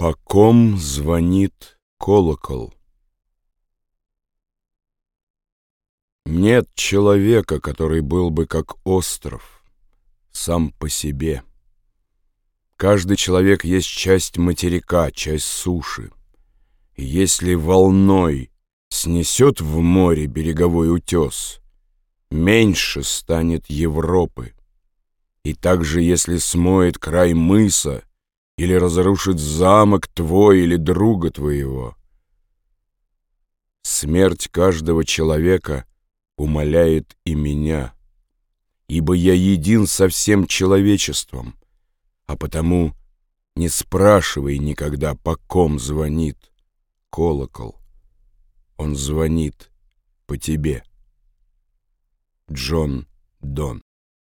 По ком звонит колокол? Нет человека, который был бы как остров, сам по себе. Каждый человек есть часть материка, часть суши. И если волной снесет в море береговой утес, меньше станет Европы. И также, если смоет край мыса или разрушит замок твой или друга твоего, смерть каждого человека умоляет и меня, ибо я един со всем человечеством, а потому не спрашивай никогда, по ком звонит колокол. Он звонит по тебе. Джон Дон